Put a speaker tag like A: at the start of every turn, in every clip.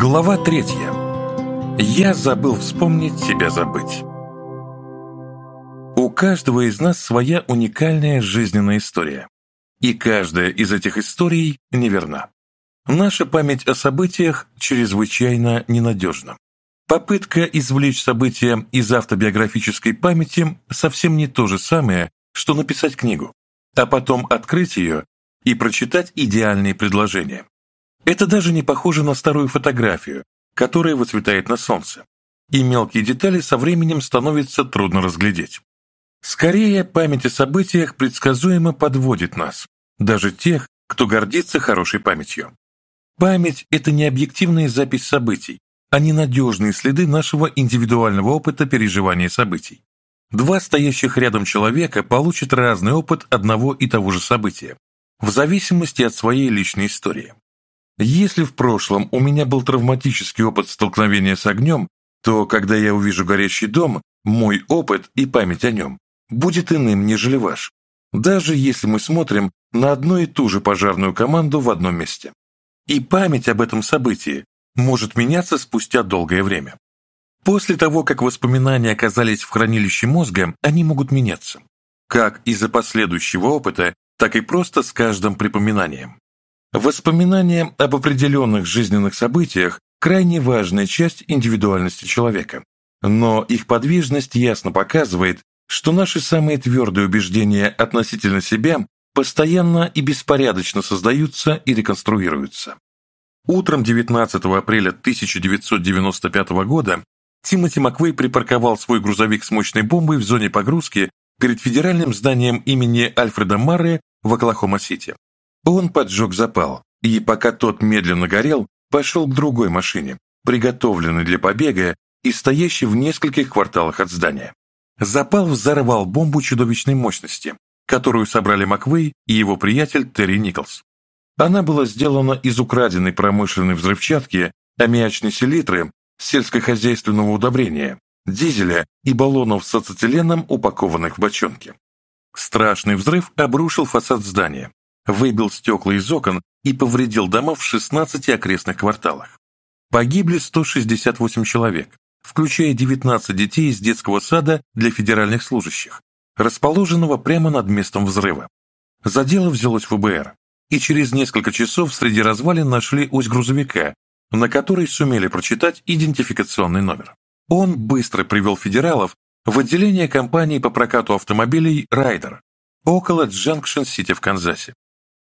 A: Глава третья. Я забыл вспомнить себя забыть. У каждого из нас своя уникальная жизненная история. И каждая из этих историй неверна. Наша память о событиях чрезвычайно ненадежна. Попытка извлечь события из автобиографической памяти совсем не то же самое, что написать книгу, а потом открыть ее и прочитать идеальные предложения. Это даже не похоже на старую фотографию, которая выцветает на солнце, и мелкие детали со временем становится трудно разглядеть. Скорее, память о событиях предсказуемо подводит нас, даже тех, кто гордится хорошей памятью. Память – это не объективная запись событий, а ненадежные следы нашего индивидуального опыта переживания событий. Два стоящих рядом человека получат разный опыт одного и того же события, в зависимости от своей личной истории. Если в прошлом у меня был травматический опыт столкновения с огнем, то когда я увижу горящий дом, мой опыт и память о нем будет иным, нежели ваш, даже если мы смотрим на одну и ту же пожарную команду в одном месте. И память об этом событии может меняться спустя долгое время. После того, как воспоминания оказались в хранилище мозга, они могут меняться. Как из-за последующего опыта, так и просто с каждым припоминанием. Воспоминания об определенных жизненных событиях – крайне важная часть индивидуальности человека. Но их подвижность ясно показывает, что наши самые твердые убеждения относительно себя постоянно и беспорядочно создаются и реконструируются. Утром 19 апреля 1995 года Тимоти Маквей припарковал свой грузовик с мощной бомбой в зоне погрузки перед федеральным зданием имени Альфреда Марре в Оклахома-Сити. Он поджег запал, и пока тот медленно горел, пошел к другой машине, приготовленной для побега и стоящей в нескольких кварталах от здания. Запал взорвал бомбу чудовищной мощности, которую собрали Маквей и его приятель Терри Николс. Она была сделана из украденной промышленной взрывчатки, аммиачной селитры, сельскохозяйственного удобрения, дизеля и баллонов с ацетиленом, упакованных в бочонки. Страшный взрыв обрушил фасад здания, выбил стекла из окон и повредил дома в 16 окрестных кварталах. Погибли 168 человек, включая 19 детей из детского сада для федеральных служащих, расположенного прямо над местом взрыва. За дело взялось ФБР, и через несколько часов среди развалин нашли ось грузовика, на которой сумели прочитать идентификационный номер. Он быстро привел федералов в отделение компании по прокату автомобилей «Райдер» около Джанкшн-Сити в Канзасе.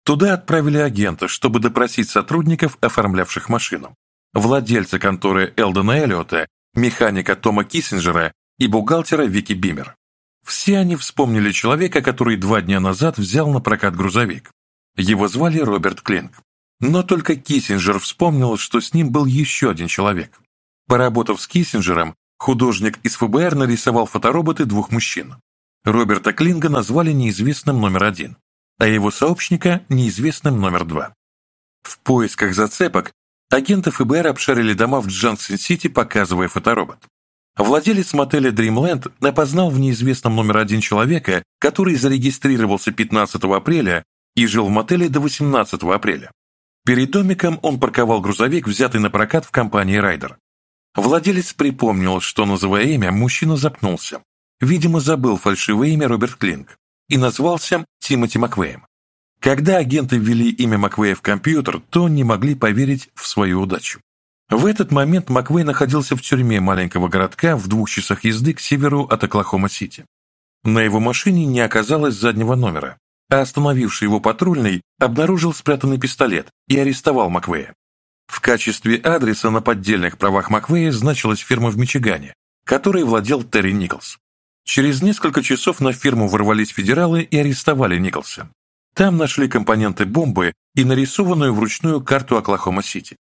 A: Туда отправили агента, чтобы допросить сотрудников, оформлявших машину. Владельца конторы Элдона Эллиота, механика Тома Киссинджера и бухгалтера Вики Бимер. Все они вспомнили человека, который два дня назад взял на прокат грузовик. Его звали Роберт Клинк. Но только Киссинджер вспомнил, что с ним был еще один человек. Поработав с Киссинджером, художник из ФБР нарисовал фотороботы двух мужчин. Роберта Клинга назвали неизвестным номер один, а его сообщника неизвестным номер два. В поисках зацепок агенты ФБР обшарили дома в Джансон-Сити, показывая фоторобот. Владелец мотеля Dreamland опознал в неизвестном номер один человека, который зарегистрировался 15 апреля и жил в мотеле до 18 апреля. Перед домиком он парковал грузовик, взятый на прокат в компании «Райдер». Владелец припомнил, что, называя имя, мужчина запнулся. Видимо, забыл фальшивое имя Роберт Клинк и назвался Тимоти Маквеем. Когда агенты ввели имя Маквея в компьютер, то не могли поверить в свою удачу. В этот момент Маквей находился в тюрьме маленького городка в двух часах езды к северу от Оклахома-Сити. На его машине не оказалось заднего номера, а остановивший его патрульный обнаружил спрятанный пистолет и арестовал Маквея. В качестве адреса на поддельных правах Маквея значилась фирма в Мичигане, которой владел Терри Николс. Через несколько часов на фирму ворвались федералы и арестовали Николса. Там нашли компоненты бомбы и нарисованную вручную карту Оклахома-Сити.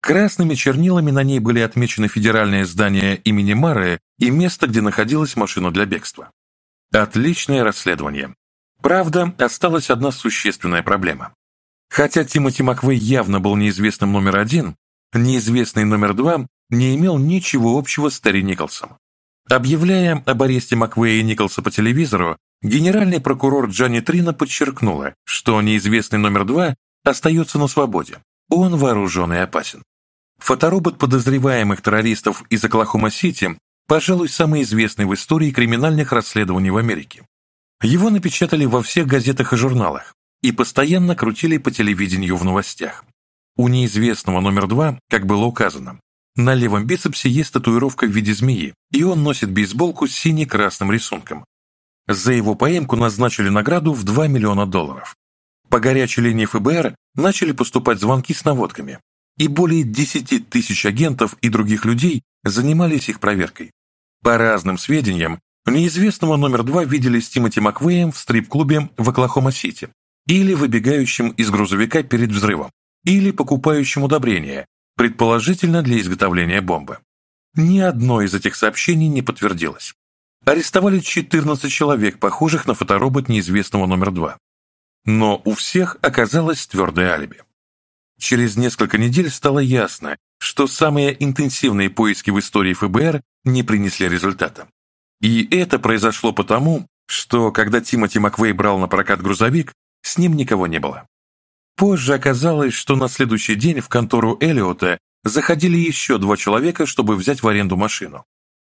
A: Красными чернилами на ней были отмечены федеральное здание имени Мары и место, где находилась машина для бегства. Отличное расследование. Правда, осталась одна существенная проблема. Хотя Тимоти Маквей явно был неизвестным номер один, неизвестный номер два не имел ничего общего с Терри Николсом. Объявляя об аресте Маквея и Николса по телевизору, генеральный прокурор Джанни Трина подчеркнула, что неизвестный номер два остается на свободе. Он вооружен и опасен. Фоторобот подозреваемых террористов из Оклахома-Сити, пожалуй, самый известный в истории криминальных расследований в Америке. Его напечатали во всех газетах и журналах и постоянно крутили по телевидению в новостях. У неизвестного номер два, как было указано, на левом бицепсе есть татуировка в виде змеи, и он носит бейсболку с сине-красным рисунком. За его поимку назначили награду в 2 миллиона долларов. По горячей линии ФБР начали поступать звонки с наводками, и более 10 тысяч агентов и других людей занимались их проверкой. По разным сведениям, неизвестного номер два видели с Тимоти Маквеем в стрип-клубе в Оклахома-Сити или выбегающим из грузовика перед взрывом, или покупающим удобрения, предположительно для изготовления бомбы. Ни одно из этих сообщений не подтвердилось. Арестовали 14 человек, похожих на фоторобот неизвестного номер 2. Но у всех оказалось твердое алиби. Через несколько недель стало ясно, что самые интенсивные поиски в истории ФБР не принесли результата. И это произошло потому, что когда Тимоти Маквей брал на прокат грузовик, с ним никого не было. Позже оказалось, что на следующий день в контору Эллиота заходили еще два человека, чтобы взять в аренду машину.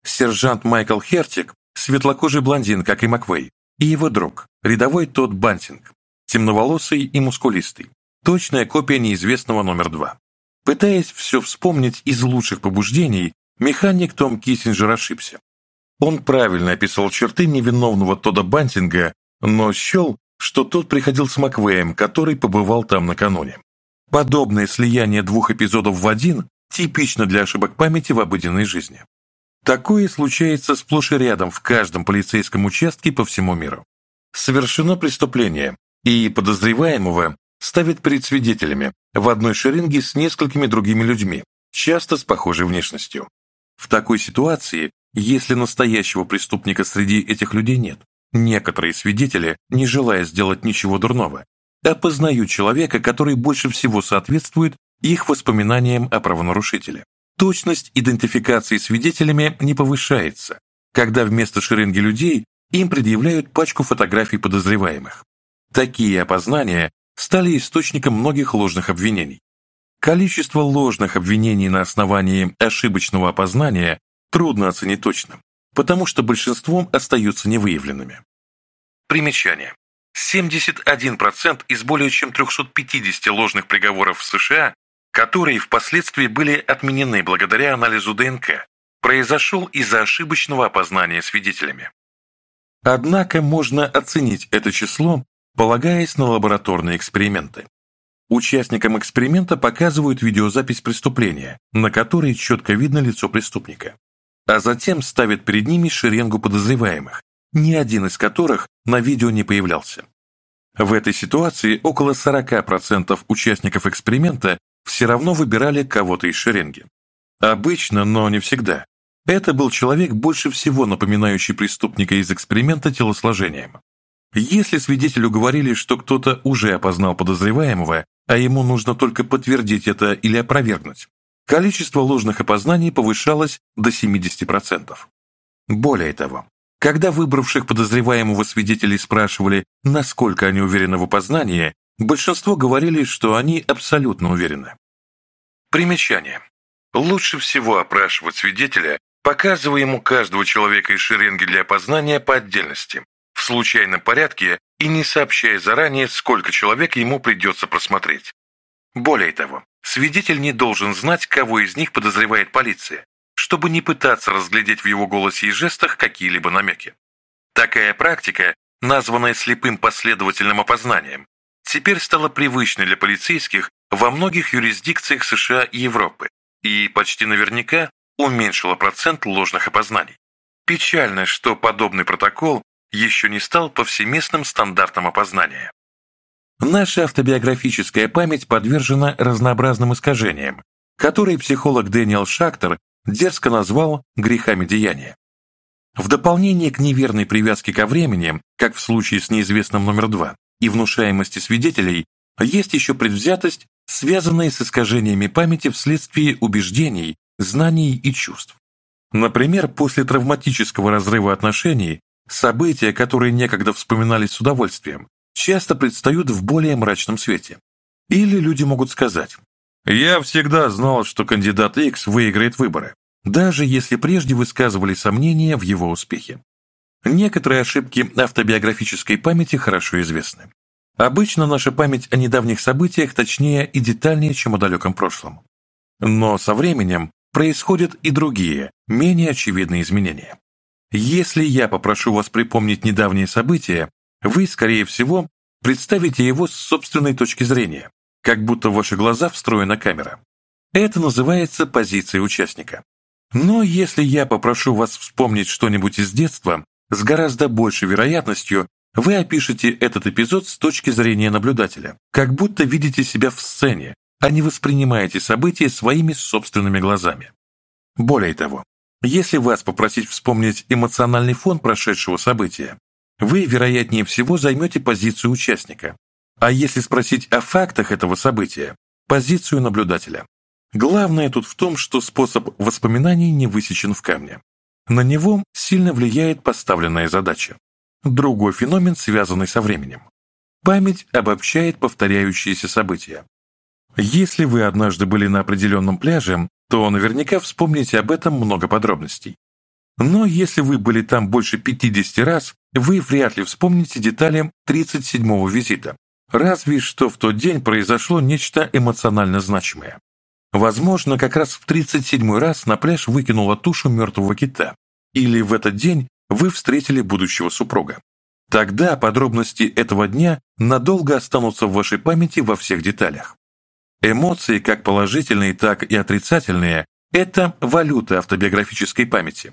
A: Сержант Майкл Хертик, светлокожий блондин, как и Маквей, и его друг, рядовой Тодд Бантинг, темноволосый и мускулистый, точная копия неизвестного номер два. Пытаясь все вспомнить из лучших побуждений, механик Том Киссинджер ошибся. Он правильно описал черты невиновного Тодда Бантинга, но счел, что тот приходил с Маквеем, который побывал там накануне. Подобное слияние двух эпизодов в один типично для ошибок памяти в обыденной жизни. Такое случается сплошь и рядом в каждом полицейском участке по всему миру. Совершено преступление, и подозреваемого ставят перед свидетелями в одной шеренге с несколькими другими людьми, часто с похожей внешностью. В такой ситуации, если настоящего преступника среди этих людей нет, Некоторые свидетели, не желая сделать ничего дурного, опознают человека, который больше всего соответствует их воспоминаниям о правонарушителе. Точность идентификации свидетелями не повышается, когда вместо шеренги людей им предъявляют пачку фотографий подозреваемых. Такие опознания стали источником многих ложных обвинений. Количество ложных обвинений на основании ошибочного опознания трудно оценить точно, потому что большинством остаются невыявленными. Примечание. 71% из более чем 350 ложных приговоров в США, которые впоследствии были отменены благодаря анализу ДНК, произошел из-за ошибочного опознания свидетелями. Однако можно оценить это число, полагаясь на лабораторные эксперименты. Участникам эксперимента показывают видеозапись преступления, на которой четко видно лицо преступника, а затем ставят перед ними шеренгу подозреваемых, ни один из которых на видео не появлялся. В этой ситуации около 40% участников эксперимента все равно выбирали кого-то из шеренги. Обычно, но не всегда. Это был человек, больше всего напоминающий преступника из эксперимента телосложением. Если свидетелю говорили, что кто-то уже опознал подозреваемого, а ему нужно только подтвердить это или опровергнуть, количество ложных опознаний повышалось до 70%. Более того, когда выбравших подозреваемого свидетелей спрашивали, насколько они уверены в опознании, большинство говорили, что они абсолютно уверены. Примечание. Лучше всего опрашивать свидетеля, показывая ему каждого человека из шеренги для опознания по отдельности, в случайном порядке и не сообщая заранее, сколько человек ему придется просмотреть. Более того, свидетель не должен знать, кого из них подозревает полиция, чтобы не пытаться разглядеть в его голосе и жестах какие-либо намеки. Такая практика, названная слепым последовательным опознанием, теперь стала привычной для полицейских во многих юрисдикциях США и Европы и почти наверняка уменьшила процент ложных опознаний. Печально, что подобный протокол еще не стал повсеместным стандартом опознания. Наша автобиографическая память подвержена разнообразным искажениям, которые психолог Дэниел Шактер дерзко назвал грехами деяния. В дополнение к неверной привязке ко времени, как в случае с неизвестным номер два, и внушаемости свидетелей, есть еще предвзятость, связанная с искажениями памяти вследствие убеждений, знаний и чувств. Например, после травматического разрыва отношений события, которые некогда вспоминались с удовольствием, часто предстают в более мрачном свете. Или люди могут сказать я всегда знал, что кандидат X выиграет выборы, даже если прежде высказывали сомнения в его успехе. Некоторые ошибки автобиографической памяти хорошо известны. Обычно наша память о недавних событиях точнее и детальнее, чем о далеком прошлом. Но со временем происходят и другие, менее очевидные изменения. Если я попрошу вас припомнить недавние события, вы, скорее всего, представите его с собственной точки зрения, как будто в ваши глаза встроена камера. Это называется позицией участника. Но если я попрошу вас вспомнить что-нибудь из детства, с гораздо большей вероятностью вы опишете этот эпизод с точки зрения наблюдателя, как будто видите себя в сцене, а не воспринимаете события своими собственными глазами. Более того, если вас попросить вспомнить эмоциональный фон прошедшего события, вы, вероятнее всего, займете позицию участника, а если спросить о фактах этого события, позицию наблюдателя? Главное тут в том, что способ воспоминаний не высечен в камне. На него сильно влияет поставленная задача. Другой феномен, связанный со временем. Память обобщает повторяющиеся события. Если вы однажды были на определенном пляже, то наверняка вспомните об этом много подробностей. Но если вы были там больше 50 раз, вы вряд ли вспомните детали 37-го визита, Разве что в тот день произошло нечто эмоционально значимое. Возможно, как раз в 37-й раз на пляж выкинула тушу мертвого кита. Или в этот день вы встретили будущего супруга. Тогда подробности этого дня надолго останутся в вашей памяти во всех деталях. Эмоции, как положительные, так и отрицательные, это валюта автобиографической памяти.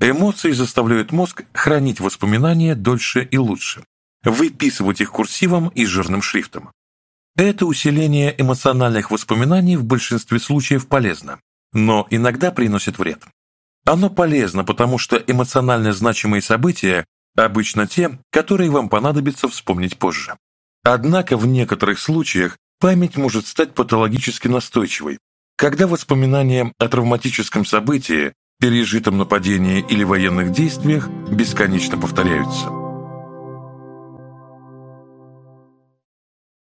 A: Эмоции заставляют мозг хранить воспоминания дольше и лучше выписывать их курсивом и жирным шрифтом. Это усиление эмоциональных воспоминаний в большинстве случаев полезно, но иногда приносит вред. Оно полезно, потому что эмоционально значимые события обычно те, которые вам понадобится вспомнить позже. Однако в некоторых случаях память может стать патологически настойчивой, когда воспоминания о травматическом событии, пережитом нападении или военных действиях бесконечно повторяются.